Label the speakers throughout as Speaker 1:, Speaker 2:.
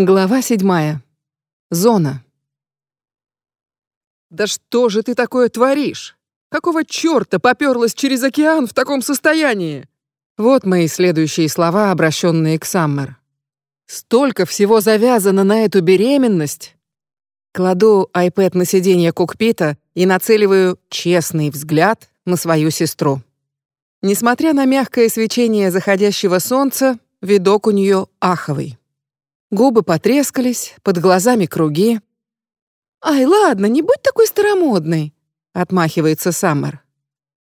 Speaker 1: Глава седьмая. Зона.
Speaker 2: «Да что же ты такое творишь? Какого чёрта попёрлась через океан в таком состоянии?»
Speaker 1: Вот мои следующие слова, обращенные к Саммер. «Столько всего завязано на эту беременность!» Кладу iPad на сиденье кокпита и нацеливаю честный взгляд на свою сестру. Несмотря на мягкое свечение заходящего солнца, видок у неё аховый. Губы потрескались, под глазами круги. «Ай, ладно, не будь такой старомодной», — отмахивается Саммер.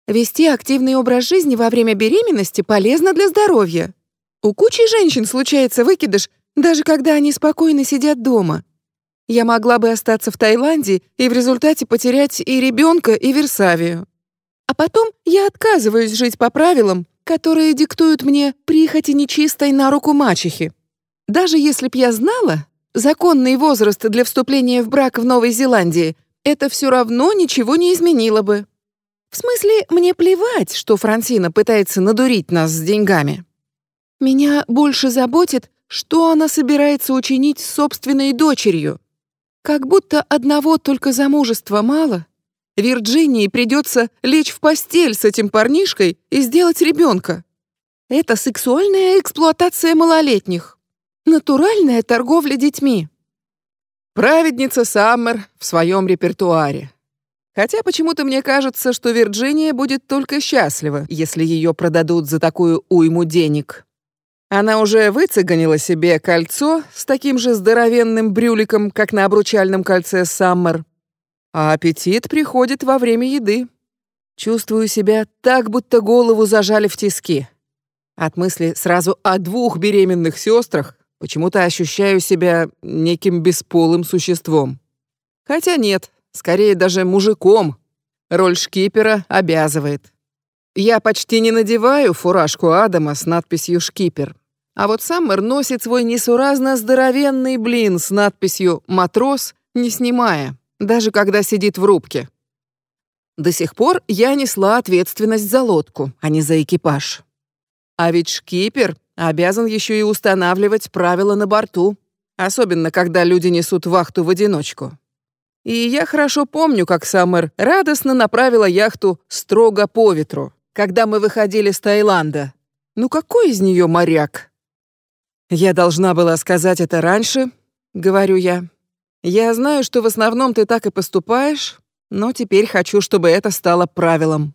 Speaker 1: «Вести активный образ жизни во время беременности полезно для здоровья. У кучи женщин случается выкидыш, даже когда они спокойно сидят дома. Я могла бы остаться в Таиланде и в результате потерять и ребенка, и Версавию. А потом я отказываюсь жить по правилам, которые диктуют мне прихоти нечистой на руку мачехи. Даже если б я знала, законный возраст для вступления в брак в Новой Зеландии, это все равно ничего не изменило бы. В смысле, мне плевать, что Франсина пытается надурить нас с деньгами. Меня больше заботит, что она собирается учинить с собственной дочерью. Как будто одного только замужества мало. Вирджинии придется лечь в постель с этим парнишкой и сделать ребенка. Это сексуальная эксплуатация малолетних. Натуральная торговля детьми.
Speaker 2: Праведница Саммер в своем репертуаре. Хотя почему-то мне кажется, что Вирджиния будет только счастлива, если ее продадут за такую уйму денег. Она уже выцеганила себе кольцо с таким же здоровенным брюликом, как на обручальном кольце Саммер. А аппетит приходит во время еды. Чувствую себя так, будто голову зажали в тиски. От мысли сразу о двух беременных сестрах Почему-то ощущаю себя неким бесполым существом. Хотя нет, скорее даже мужиком. Роль шкипера обязывает. Я почти не надеваю фуражку Адама с надписью «Шкипер». А вот Саммер носит свой несуразно здоровенный блин с надписью «Матрос», не снимая, даже когда сидит в рубке. До сих пор я несла ответственность за лодку, а не за экипаж. А ведь шкипер обязан еще и устанавливать правила на борту, особенно когда люди несут вахту в одиночку. И я хорошо помню, как Саммер радостно направила яхту строго по ветру, когда мы выходили с Таиланда. Ну какой из нее моряк? Я должна была сказать это раньше, говорю я. Я знаю, что в основном ты так и поступаешь, но теперь хочу, чтобы это стало правилом.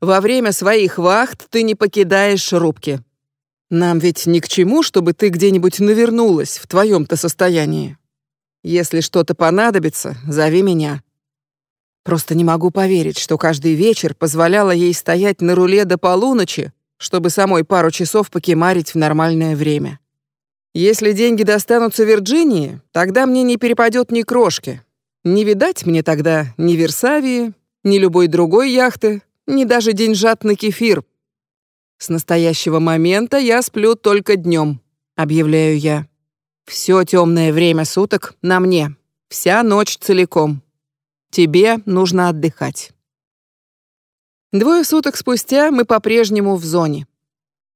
Speaker 2: Во время своих вахт ты не покидаешь рубки. Нам ведь ни к чему, чтобы ты где-нибудь навернулась в твоем-то состоянии. Если что-то понадобится, зови меня. Просто не могу поверить, что каждый вечер позволяла ей стоять на руле до полуночи, чтобы самой пару часов покемарить в нормальное время. Если деньги достанутся Вирджинии, тогда мне не перепадет ни крошки. Не видать мне тогда ни Версавии, ни любой другой яхты, ни даже деньжат на кефир, с настоящего момента я сплю только днем, объявляю я. Все темное время суток на мне, вся ночь целиком. Тебе нужно отдыхать. Двое суток спустя мы по-прежнему в зоне.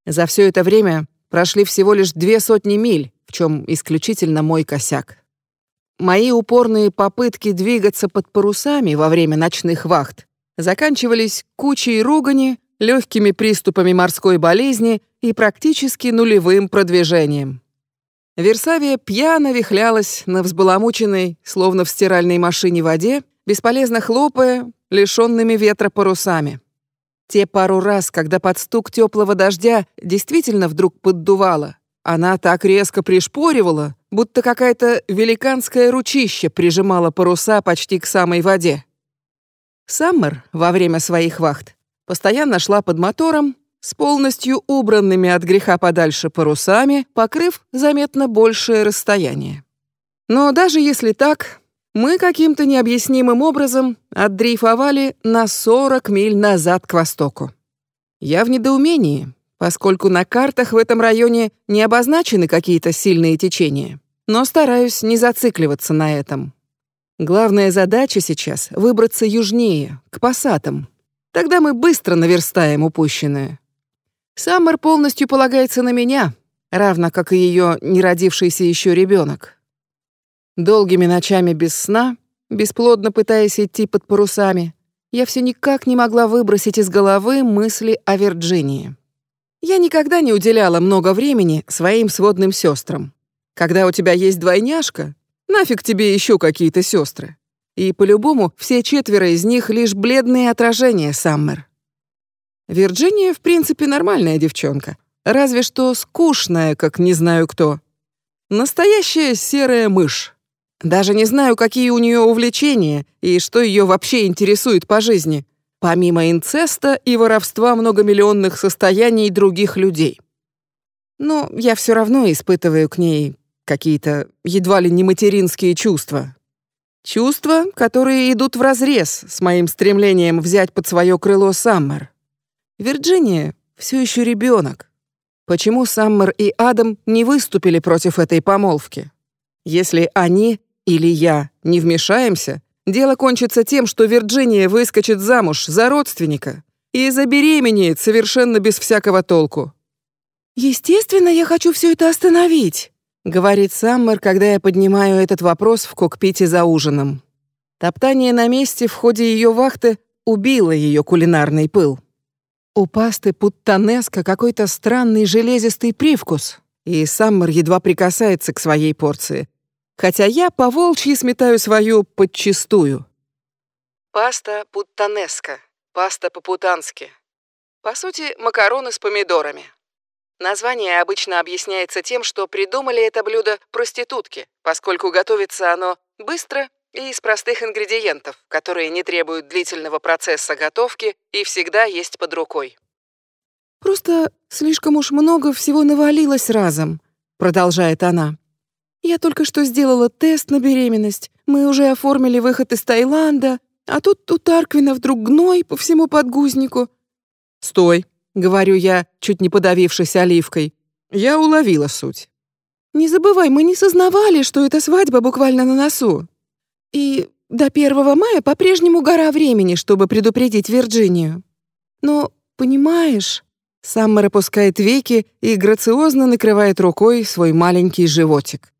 Speaker 2: За все это время прошли всего лишь две сотни миль, в чем исключительно мой косяк. Мои упорные попытки двигаться под парусами во время ночных вахт заканчивались кучей ругани, легкими приступами морской болезни и практически нулевым продвижением. Версавия пьяно вихлялась на взбаламученной, словно в стиральной машине воде, бесполезно хлопая, лишенными ветра парусами. Те пару раз, когда под стук теплого дождя действительно вдруг поддувало, она так резко пришпоривала, будто какая-то великанское ручище прижимала паруса почти к самой воде. Саммер во время своих вахт постоянно шла под мотором, с полностью убранными от греха подальше парусами, покрыв заметно большее расстояние. Но даже если так, мы каким-то необъяснимым образом отдрейфовали на 40 миль назад к востоку. Я в недоумении, поскольку на картах в этом районе не обозначены какие-то сильные течения, но стараюсь не зацикливаться на этом. Главная задача сейчас — выбраться южнее, к пассатам, Тогда мы быстро наверстаем упущенное. Саммер полностью полагается на меня,
Speaker 1: равно как и ее неродившийся еще ребенок. Долгими ночами без сна, бесплодно пытаясь идти под парусами, я все никак не могла выбросить из головы мысли о Вирджинии. Я никогда не уделяла много времени своим сводным сестрам. Когда у тебя есть двойняшка, нафиг тебе еще какие-то сестры. И по-любому все четверо из них лишь бледные отражения Саммер. Вирджиния, в принципе, нормальная девчонка, разве что скучная, как не знаю кто. Настоящая серая мышь. Даже не знаю, какие у нее увлечения и что ее вообще интересует по жизни, помимо инцеста и воровства многомиллионных состояний других людей. Но я все равно испытываю к ней какие-то едва ли не материнские чувства. Чувства, которые идут вразрез с моим стремлением взять под свое крыло Саммер. Вирджиния все еще ребенок. Почему Саммер и Адам не выступили против этой помолвки? Если они или я не вмешаемся, дело кончится тем, что Вирджиния выскочит замуж за родственника и забеременеет совершенно без всякого толку.
Speaker 2: Естественно, я хочу все это остановить, говорит Саммер, когда я поднимаю этот вопрос в кокпите за ужином.
Speaker 1: Топтание на месте в ходе ее вахты убило ее кулинарный пыл. У пасты путтанеска какой-то странный железистый привкус, и Саммер едва прикасается к своей порции, хотя я по волчьи сметаю свою подчистую. Паста путтанеска, паста по-путански. По сути, макароны с помидорами. Название обычно объясняется тем, что придумали это блюдо проститутки, поскольку готовится оно быстро и из простых ингредиентов, которые не требуют длительного процесса готовки и всегда есть под рукой.
Speaker 2: «Просто слишком уж много всего навалилось разом», — продолжает она. «Я только что сделала тест на беременность, мы уже оформили выход из Таиланда, а тут у Тарквина вдруг гной по всему подгузнику».
Speaker 1: «Стой», говорю я, чуть не подавившись оливкой. Я уловила суть.
Speaker 2: Не забывай, мы не сознавали, что эта свадьба буквально на носу. И до 1 мая по-прежнему гора времени, чтобы предупредить Вирджинию. Но, понимаешь, Саммер опускает веки и грациозно накрывает рукой свой маленький животик.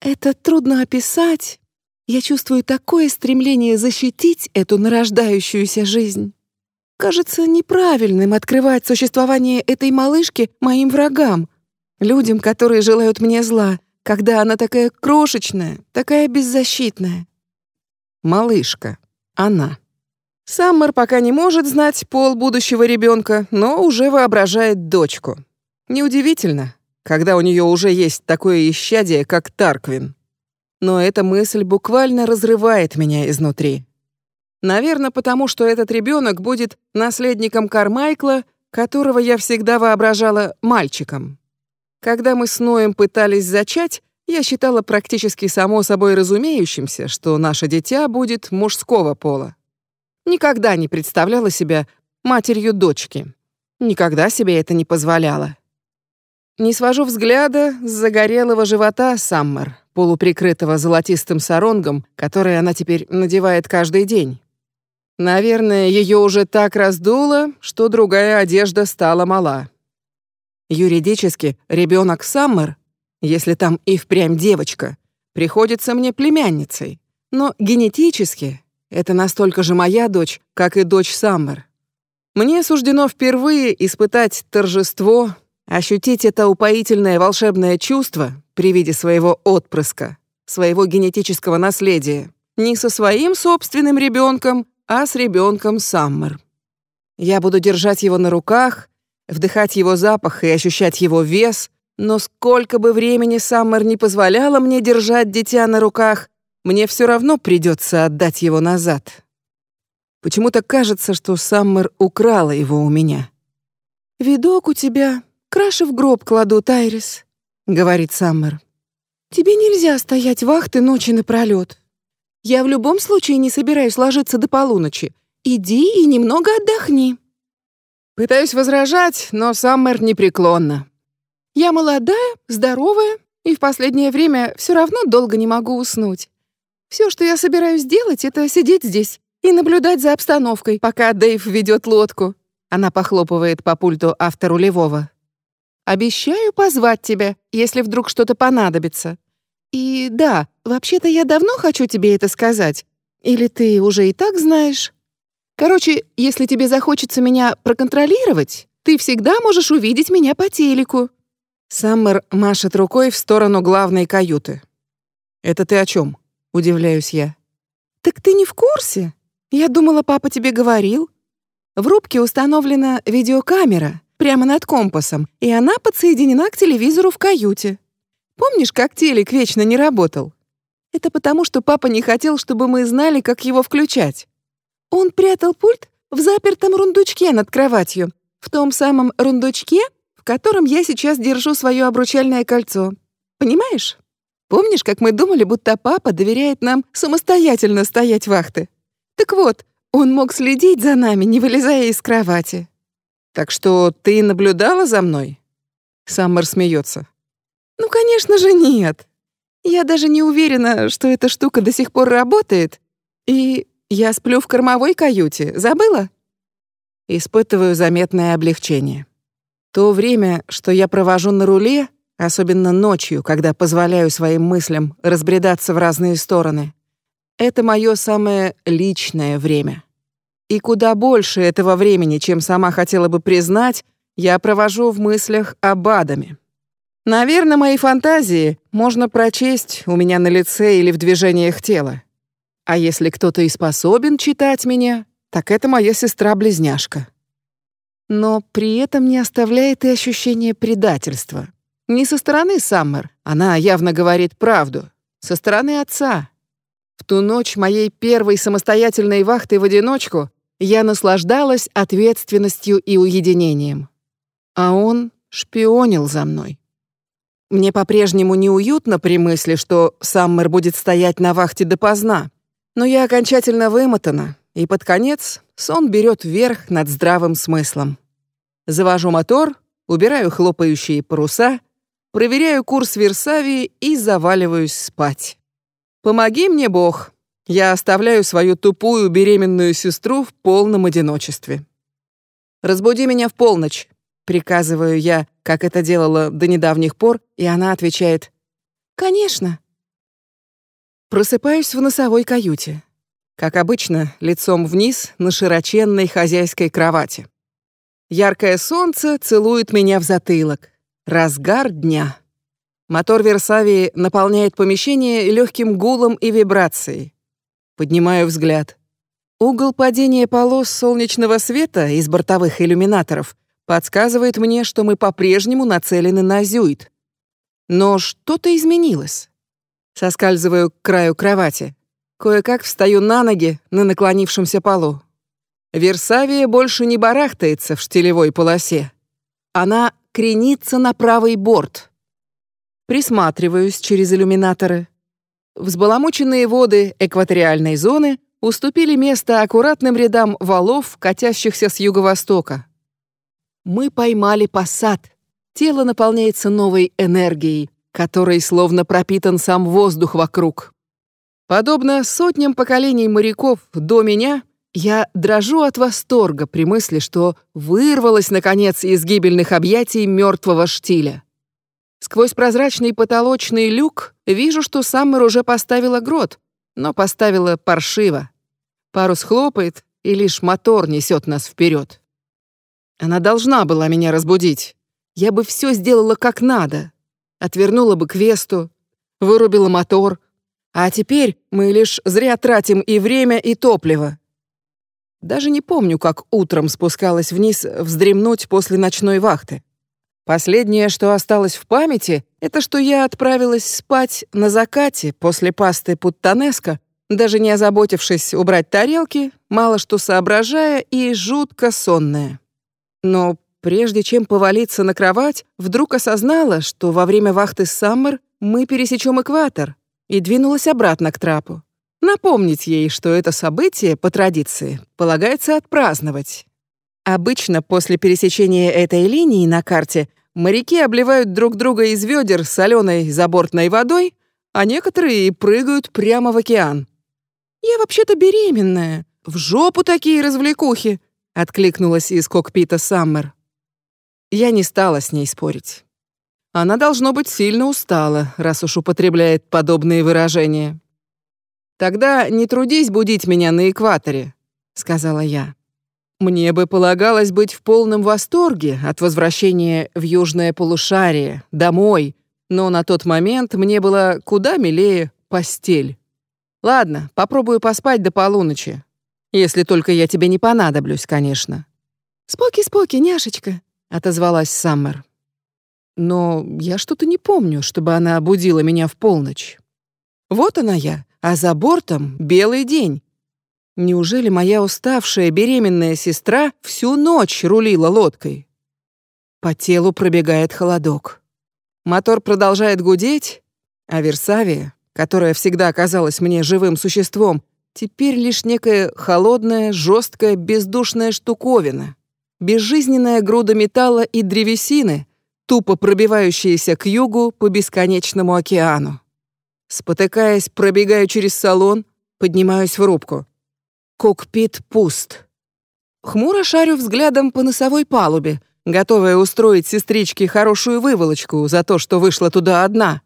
Speaker 2: Это трудно описать. Я чувствую такое стремление защитить эту нарождающуюся жизнь. Кажется неправильным открывать существование этой малышки моим врагам, людям, которые желают мне зла, когда она такая крошечная, такая беззащитная.
Speaker 1: Малышка. Она. Саммер пока не может знать пол будущего ребенка, но уже воображает дочку. Неудивительно, когда у нее уже есть такое исчадие, как Тарквин. Но эта мысль буквально разрывает меня изнутри. Наверное, потому что этот ребенок будет наследником Кармайкла, которого я всегда воображала мальчиком. Когда мы с Ноем пытались зачать, я считала практически само собой разумеющимся, что наше дитя будет мужского пола. Никогда не представляла себя матерью дочки. Никогда себе это не позволяла. Не свожу взгляда с загорелого живота Саммер, полуприкрытого золотистым саронгом, который она теперь надевает каждый день. Наверное, ее уже так раздуло, что другая одежда стала мала. Юридически ребенок Саммер, если там и впрямь девочка, приходится мне племянницей. Но генетически это настолько же моя дочь, как и дочь Саммер. Мне суждено впервые испытать торжество, ощутить это упоительное волшебное чувство при виде своего отпрыска, своего генетического наследия. Не со своим собственным ребенком, а с ребенком Саммер. Я буду держать его на руках, вдыхать его запах и ощущать его вес, но сколько бы времени Саммер не позволяла мне держать дитя на руках, мне все равно придется отдать его назад. Почему-то кажется, что Саммер украла его у меня.
Speaker 2: «Видок у тебя, краши в гроб кладу, Тайрис», — говорит Саммер. «Тебе нельзя стоять вахты ночи напролёт. Я в любом случае не собираюсь ложиться до полуночи. Иди и немного отдохни».
Speaker 1: Пытаюсь возражать, но Саммер непреклонна.
Speaker 2: «Я молодая, здоровая, и в последнее время все равно долго не могу уснуть. Все, что я собираюсь делать, это сидеть здесь и наблюдать за обстановкой, пока Дэйв ведет лодку». Она похлопывает по пульту авторулевого.
Speaker 1: Обещаю позвать тебя, если вдруг что-то понадобится. И да, вообще-то я давно хочу тебе это сказать. Или ты уже и так знаешь? Короче, если тебе захочется меня проконтролировать, ты всегда можешь увидеть меня по телеку».
Speaker 2: Саммер машет рукой в сторону главной каюты. «Это ты о чем? удивляюсь я.
Speaker 1: «Так ты не в курсе? Я думала, папа тебе говорил. В рубке установлена видеокамера прямо над компасом, и она подсоединена к телевизору в каюте. Помнишь, как телек вечно не работал? Это потому, что папа не хотел, чтобы мы знали, как его включать. Он прятал пульт в запертом рундучке над кроватью, в том самом рундучке, в котором я сейчас держу свое обручальное кольцо. Понимаешь? Помнишь, как мы думали, будто папа доверяет нам самостоятельно стоять вахты? Так вот, он мог следить за нами, не вылезая из кровати.
Speaker 2: Так что ты наблюдала за мной? Саммер смеется.
Speaker 1: Ну, конечно же, нет. Я даже не уверена, что эта штука до сих пор работает. И я сплю в кормовой каюте. Забыла?
Speaker 2: Испытываю заметное облегчение. То время, что я провожу на руле, особенно ночью, когда позволяю своим мыслям разбредаться в разные стороны, это мое самое личное время. И куда больше этого времени, чем сама хотела бы признать, я провожу в мыслях об Адаме. Наверное, мои фантазии можно прочесть у меня на лице или в движениях тела. А если кто-то и способен читать меня, так это моя сестра-близняшка. Но при этом не оставляет и ощущение предательства. Не со стороны Саммер, она явно говорит правду, со стороны отца. В ту ночь моей первой самостоятельной вахты в одиночку я наслаждалась ответственностью и уединением. А он шпионил за мной. Мне по-прежнему неуютно при мысли, что Саммер будет стоять на вахте допоздна, но я окончательно вымотана, и под конец сон берет верх над здравым смыслом. Завожу мотор, убираю хлопающие паруса, проверяю курс Версавии и заваливаюсь спать. Помоги мне, Бог. Я оставляю свою тупую беременную сестру в полном одиночестве. Разбуди меня в полночь, приказываю я, как это делала до недавних пор, и она отвечает: "Конечно". Просыпаюсь в носовой каюте. Как обычно, лицом вниз на широченной хозяйской кровати. Яркое солнце целует меня в затылок. Разгар дня. Мотор Версавии наполняет помещение легким гулом и вибрацией. Поднимаю взгляд. Угол падения полос солнечного света из бортовых иллюминаторов подсказывает мне, что мы по-прежнему нацелены на Зюит. Но что-то изменилось. Соскальзываю к краю кровати. Кое-как встаю на ноги на наклонившемся полу. Версавия больше не барахтается в штилевой полосе. Она кренится на правый борт. Присматриваюсь через иллюминаторы. Взбаламученные воды экваториальной зоны уступили место аккуратным рядам валов, катящихся с юго-востока. Мы поймали посад. Тело наполняется новой энергией, которой словно пропитан сам воздух вокруг. Подобно сотням поколений моряков до меня, я дрожу от восторга при мысли, что вырвалась наконец из гибельных объятий мертвого штиля. Сквозь прозрачный потолочный люк вижу, что Саммер уже поставила грот, но поставила паршиво. Парус хлопает, и лишь мотор несет нас вперед. Она должна была меня разбудить. Я бы все сделала как надо. Отвернула бы к Весту, вырубила мотор. А теперь мы лишь зря тратим и время, и топливо. Даже не помню, как утром спускалась вниз вздремнуть после ночной вахты. Последнее, что осталось в памяти, это что я отправилась спать на закате после пасты путтанеско, даже не озаботившись убрать тарелки, мало что соображая и жутко сонная. Но прежде чем повалиться на кровать, вдруг осознала, что во время вахты Саммер мы пересечем экватор, и двинулась обратно к трапу. Напомнить ей, что это событие, по традиции, полагается отпраздновать. Обычно после пересечения этой линии на карте моряки обливают друг друга из ведер соленой забортной водой, а некоторые и прыгают прямо в океан. «Я вообще-то беременная. В жопу такие развлекухи!» — откликнулась из кокпита Саммер. Я не стала с ней спорить. Она должно быть сильно устала, раз уж употребляет подобные выражения. Тогда не трудись будить меня на экваторе, сказала я. Мне бы полагалось быть в полном восторге от возвращения в южное полушарие, домой, но на тот момент мне было куда милее постель. Ладно, попробую поспать до полуночи. Если только я тебе не понадоблюсь, конечно.
Speaker 1: Споки-споки, няшечка, отозвалась Саммер.
Speaker 2: Но я что-то не помню, чтобы она будила меня в полночь. Вот она я, а за бортом белый день. Неужели моя уставшая беременная сестра всю ночь рулила лодкой? По телу пробегает холодок. Мотор продолжает гудеть, а Версавия, которая всегда казалась мне живым существом, теперь лишь некая холодная, жесткая, бездушная штуковина, безжизненная груда металла и древесины, тупо пробивающаяся к югу по бесконечному океану. Спотыкаясь, пробегаю через салон, поднимаюсь в рубку. Кокпит пуст. Хмуро шарю взглядом по носовой палубе, готовая устроить сестричке хорошую выволочку за то, что вышла туда одна.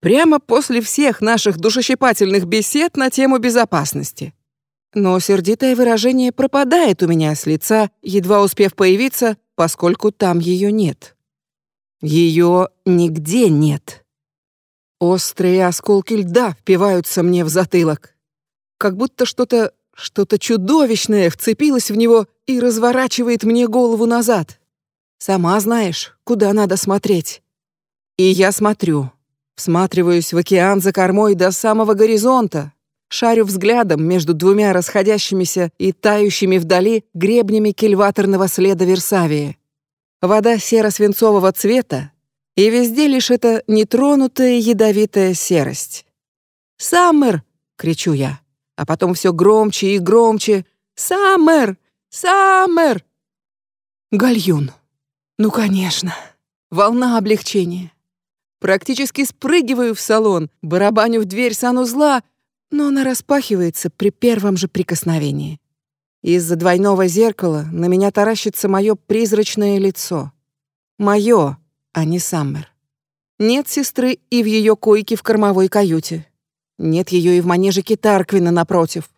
Speaker 2: Прямо после всех наших душещипательных бесед на тему безопасности. Но сердитое выражение пропадает у меня с лица, едва успев появиться, поскольку там ее нет. Ее нигде нет. Острые осколки льда впиваются мне в затылок. Как будто что-то что-то чудовищное вцепилось в него и разворачивает мне голову назад. Сама знаешь, куда надо смотреть. И я смотрю. Всматриваюсь в океан за кормой до самого горизонта. Шарю взглядом между двумя расходящимися и тающими вдали гребнями кильваторного следа Версавии. Вода серо-свинцового цвета, и везде лишь эта нетронутая ядовитая серость. «Саммер!» — кричу я а потом все громче и громче. «Саммер! Саммер!» Гальюн. Ну, конечно. Волна облегчения. Практически спрыгиваю в салон, барабаню в дверь санузла, но она распахивается при первом же прикосновении. Из-за двойного зеркала на меня таращится мое призрачное лицо. Мое, а не Саммер. Нет сестры и в ее койке в кормовой каюте. Нет ее и в манежике Тарквина напротив.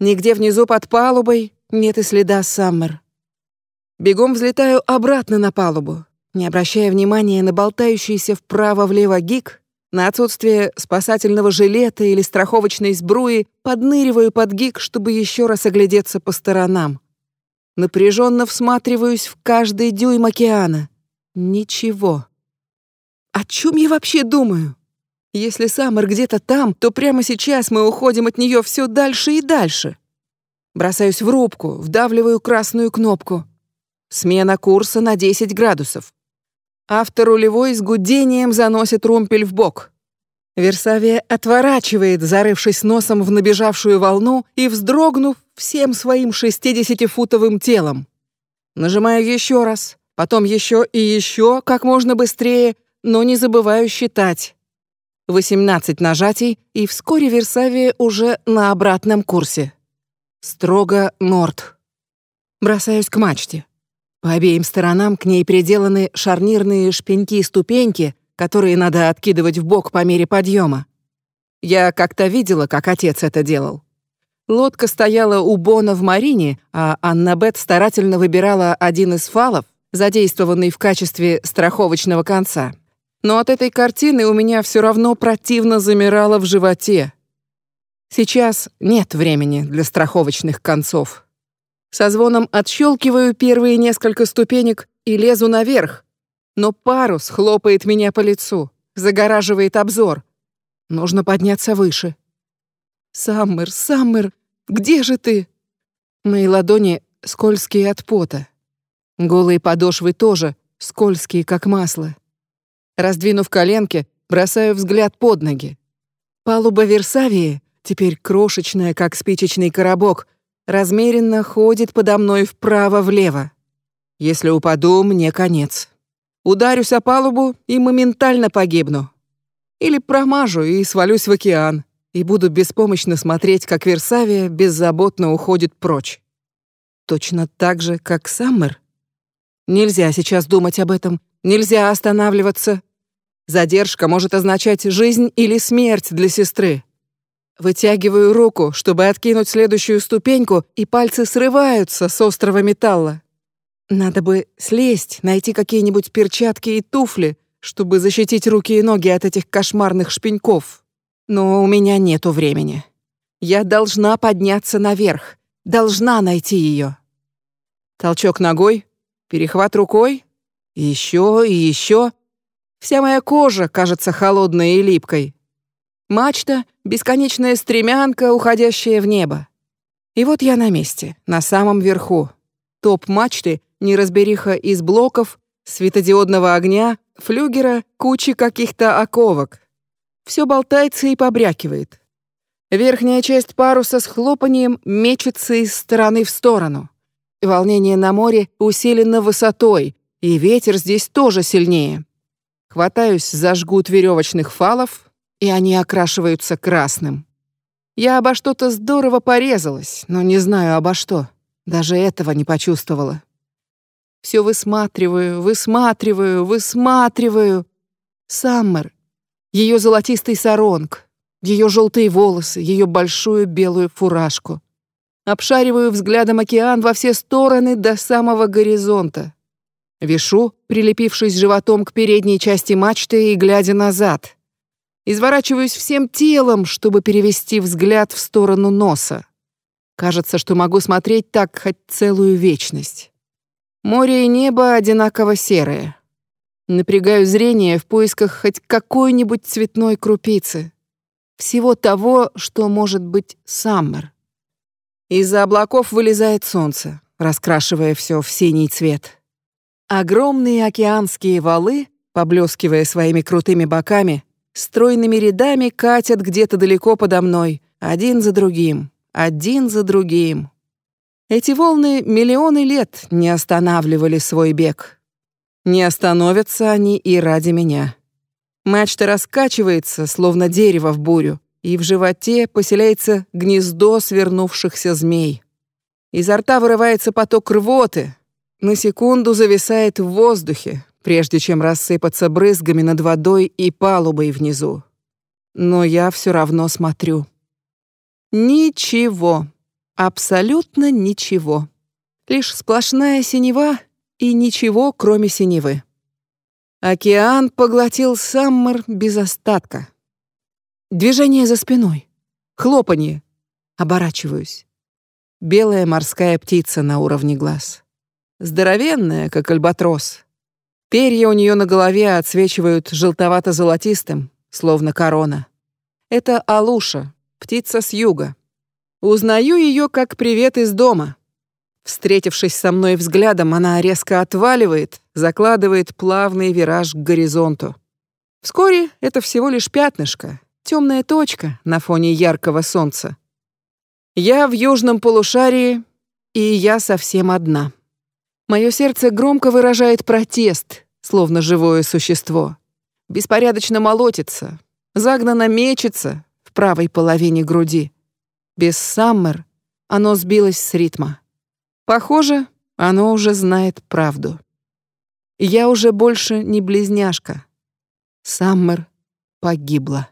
Speaker 2: Нигде внизу под палубой нет и следа Саммер. Бегом взлетаю обратно на палубу, не обращая внимания на болтающийся вправо-влево гик, на отсутствие спасательного жилета или страховочной сбруи, подныриваю под гик, чтобы еще раз оглядеться по сторонам. Напряженно всматриваюсь в каждый дюйм океана. Ничего. О чем я вообще думаю? Если Саммер где-то там, то прямо сейчас мы уходим от нее все дальше и дальше. Бросаюсь в рубку, вдавливаю красную кнопку. Смена курса на 10 градусов. Авторулевой с гудением заносит румпель в бок. Версавия отворачивает, зарывшись носом в набежавшую волну и вздрогнув всем своим 60-футовым телом. Нажимаю еще раз, потом еще и еще, как можно быстрее, но не забываю считать. 18 нажатий, и вскоре Версавия уже на обратном курсе. Строго норд. Бросаюсь к мачте. По обеим сторонам к ней приделаны шарнирные шпеньки-ступеньки, которые надо откидывать в бок по мере подъема. Я как-то видела, как отец это делал. Лодка стояла у Бона в марине, а Аннабет старательно выбирала один из фалов, задействованный в качестве страховочного конца но от этой картины у меня все равно противно замирало в животе. Сейчас нет времени для страховочных концов. Со звоном отщелкиваю первые несколько ступенек и лезу наверх, но парус хлопает меня по лицу, загораживает обзор. Нужно подняться выше. «Саммер, Саммер, где же ты?» Мои ладони скользкие от пота. Голые подошвы тоже скользкие, как масло. Раздвинув коленки, бросаю взгляд под ноги. Палуба Версавии, теперь крошечная, как спичечный коробок, размеренно ходит подо мной вправо-влево. Если упаду, мне конец. Ударюсь о палубу и моментально погибну. Или промажу и свалюсь в океан, и буду беспомощно смотреть, как Версавия беззаботно уходит прочь. Точно так же, как Саммер.
Speaker 1: Нельзя сейчас думать об этом, нельзя останавливаться. Задержка может означать жизнь или смерть для сестры. Вытягиваю руку, чтобы откинуть следующую ступеньку, и пальцы срываются с острого металла. Надо бы слезть, найти какие-нибудь перчатки и туфли, чтобы защитить руки и ноги от этих кошмарных шпеньков. Но у меня нету времени. Я должна подняться наверх, должна найти ее. Толчок ногой, перехват рукой, еще и еще. Вся моя кожа кажется холодной и липкой. Мачта — бесконечная стремянка, уходящая в небо. И вот я на месте, на самом верху. Топ мачты — неразбериха из блоков, светодиодного огня, флюгера, кучи каких-то оковок. Все болтается и побрякивает. Верхняя часть паруса с хлопанием мечется из стороны в сторону. Волнение на море усилено высотой, и ветер здесь тоже сильнее. Хватаюсь за жгут веревочных фалов, и они окрашиваются красным. Я обо что-то здорово порезалась, но не знаю обо что. Даже этого не почувствовала. Все высматриваю, высматриваю, высматриваю. Саммер. Ее золотистый саронг, ее желтые волосы, ее большую белую фуражку. Обшариваю взглядом океан во все стороны до самого горизонта. Вишу, прилепившись животом к передней части мачты и глядя назад. Изворачиваюсь всем телом, чтобы перевести взгляд в сторону носа. Кажется, что могу смотреть так хоть целую вечность. Море и небо одинаково серые. Напрягаю зрение в поисках хоть какой-нибудь цветной крупицы. Всего того, что может быть Саммер. Из-за облаков вылезает солнце, раскрашивая все в синий цвет. Огромные океанские валы, поблескивая своими крутыми боками, стройными рядами катят где-то далеко подо мной, один за другим, один за другим. Эти волны миллионы лет не останавливали свой бег. Не остановятся они и ради меня. Мачта раскачивается, словно дерево в бурю, и в животе поселяется гнездо свернувшихся змей. Изо рта вырывается поток рвоты, на секунду зависает в воздухе, прежде чем рассыпаться брызгами над водой и палубой внизу. Но я все равно смотрю. Ничего. Абсолютно ничего. Лишь сплошная синева и ничего, кроме синевы. Океан поглотил Саммер без остатка. Движение за спиной. Хлопанье. Оборачиваюсь. Белая морская птица на уровне глаз. Здоровенная, как альбатрос. Перья у нее на голове отсвечивают желтовато-золотистым, словно корона. Это Алуша, птица с юга. Узнаю ее как привет из дома. Встретившись со мной взглядом, она резко отваливает, закладывает плавный вираж к горизонту. Вскоре это всего лишь пятнышко, темная точка на фоне яркого солнца. Я в южном полушарии, и я совсем одна. Мое сердце громко выражает протест, словно живое существо. Беспорядочно молотится, загнано мечется в правой половине груди. Без Саммер оно сбилось с ритма. Похоже, оно уже знает правду. Я уже больше не близняшка. Саммер погибла.